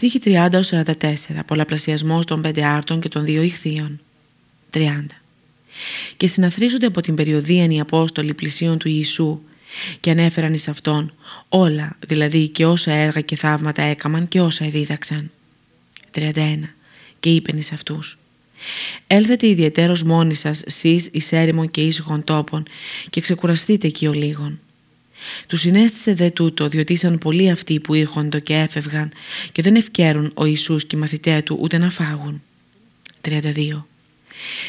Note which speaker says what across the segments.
Speaker 1: Στίχη 30-44 Πολλαπλασιασμός των πέντε άρτων και των δύο ηχθείων 30 Και συναθρίζονται από την περιοδία οι Απόστολοι πλησίων του Ιησού και ανέφεραν εις Αυτόν όλα, δηλαδή και όσα έργα και θαύματα έκαμαν και όσα εδίδαξαν. 31. Και είπεν εις αυτούς Έλθετε ιδιαιτέρως μόνοι σας, σεις εις έρημον και ήσυχων τόπων και ξεκουραστείτε εκεί ο λίγων. Τους συνέστησε δε τούτο, διότι ήσαν πολλοί αυτοί που ήρχοντο και έφευγαν και δεν ευκαιρούν ο Ιησούς και οι μαθητέ του ούτε να φάγουν. 32.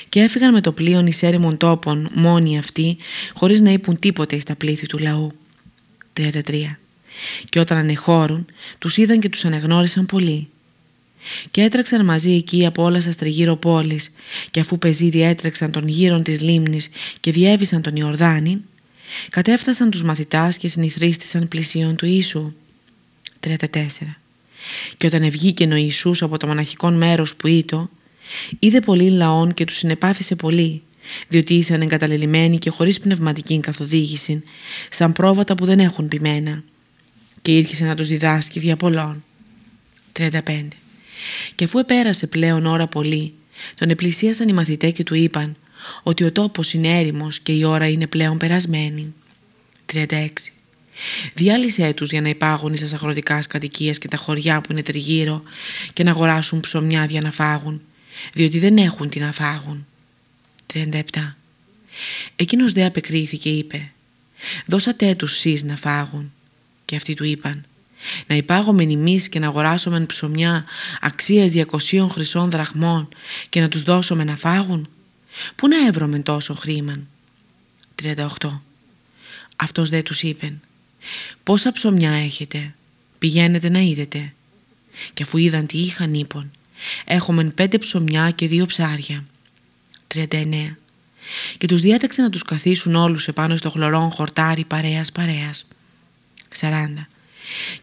Speaker 1: Και έφυγαν με το πλοίο εις έρημον τόπων μόνοι αυτοί, χωρίς να είπουν τίποτε στα πλήθη του λαού. 33. Και όταν ανεχώρουν, τους είδαν και τους ανεγνώρισαν πολύ. Και έτρεξαν μαζί εκεί από όλα στα τριγύρω πόλεις και αφού πεζίδι έτρεξαν των γύρων της λίμνης και διέβησαν τον Ιορδάνη, κατέφτασαν τους μαθητάς και συνηθρίστησαν πλησίον του Ιησού. 34. Και όταν ευγήκε ο Ιησούς από το μοναχικό μέρος που ήτο, είδε πολύ λαών και τους συνεπάθησε πολύ, διότι ήσαν εγκαταλελειμμένοι και χωρίς πνευματική καθοδήγηση, σαν πρόβατα που δεν έχουν πειμένα. Και ήρχισε να τους διδάσκει δια πολλών. 35. Και αφού επέρασε πλέον ώρα πολύ, τον επλησίασαν οι μαθητέ και του είπαν ότι ο τόπος είναι έρημος και η ώρα είναι πλέον περασμένη. 36. Διάλυσέ τους για να υπάγουν στις αγροτικά κατοικίες και τα χωριά που είναι τριγύρω και να αγοράσουν ψωμιά για να φάγουν, διότι δεν έχουν τι να φάγουν. 37. Εκείνος δε απεκρίθηκε είπε «Δώσατε τους σεις να φάγουν» και αυτοί του είπαν να υπάγομεν εμείς και να αγοράσουμε ψωμιά αξίας 200 χρυσών δραχμών και να τους δώσουμε να φάγουν. Πού να έβρωμεν τόσο χρήμα. 38. Αυτός δε τους είπε «Πόσα ψωμιά έχετε, πηγαίνετε να είδετε». Και αφού είδαν τι είχαν είπαν «Έχομεν πέντε ψωμιά και δύο ψάρια». 39. Και τους διέταξε να τους καθίσουν όλους επάνω στο χλωρόν χορτάρι παρέας παρέας. 40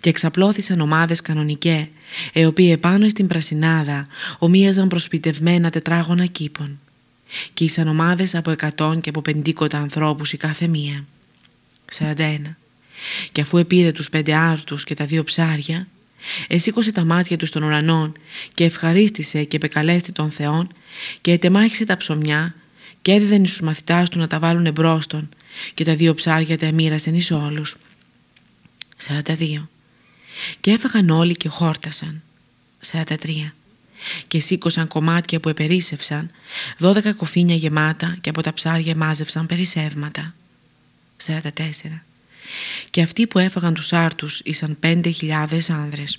Speaker 1: και εξαπλώθησαν ομάδες κανονικέ, οι οποίοι επάνω στην πρασινάδα ομοίαζαν προσπιτευμένα τετράγωνα κήπων. Και ήσαν ομάδες από εκατόν και από πεντήκοτα ανθρώπους η κάθε μία. 41. Και αφού επήρε τους πέντε άρτους και τα δύο ψάρια, εσήκωσε τα μάτια τους στον ουρανό και ευχαρίστησε και επεκαλέστη τον Θεόν και ετεμάχισε τα ψωμιά και έδιδεν στους μαθητάς του να τα βάλουν εμπρόστον και τα δύο ψάρια τα εμοίρασεν εις όλους 42. Και έφαγαν όλοι και χόρτασαν. 43. Και σήκωσαν κομμάτια που επερίσευσαν, 12 κοφίνια γεμάτα και από τα ψάρια μάζευσαν περισσεύματα. 44. Και αυτοί που έφαγαν τους άρτους ήσαν 5.000 άνδρες.